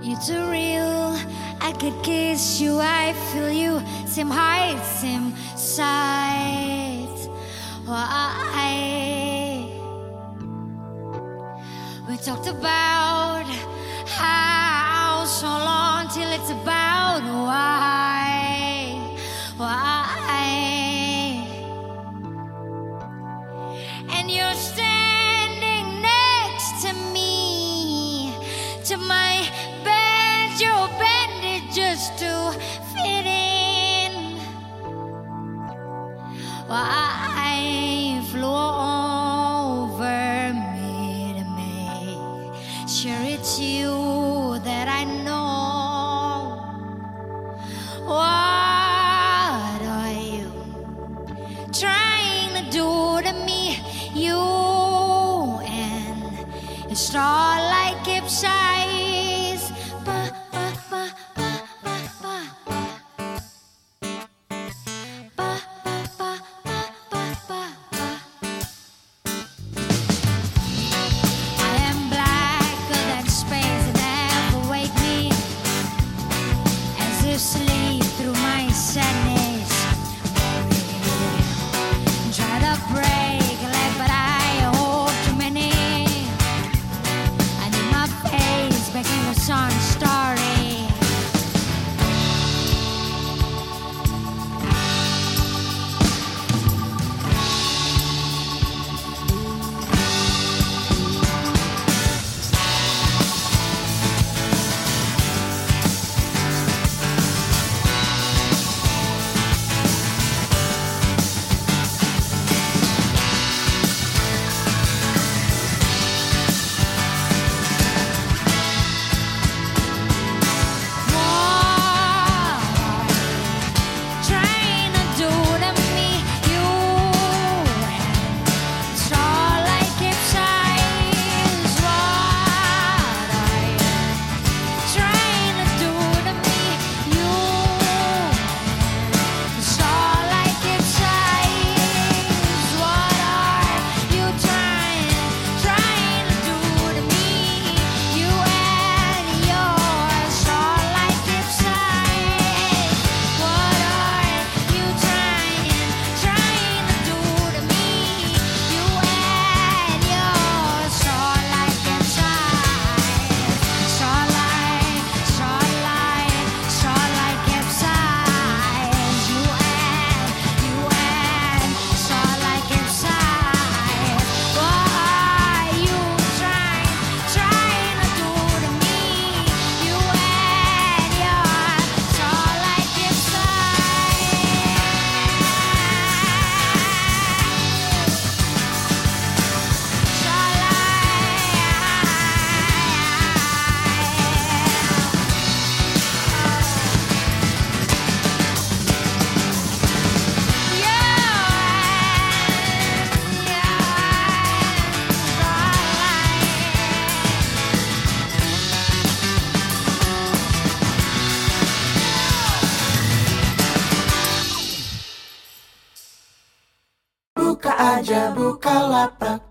You're too real. I could kiss you, I feel you. Same height, same size. Why? We talked about how so long till it's about why? Why? And you're still. you and a star like Ipside. Buka aja buka lapak.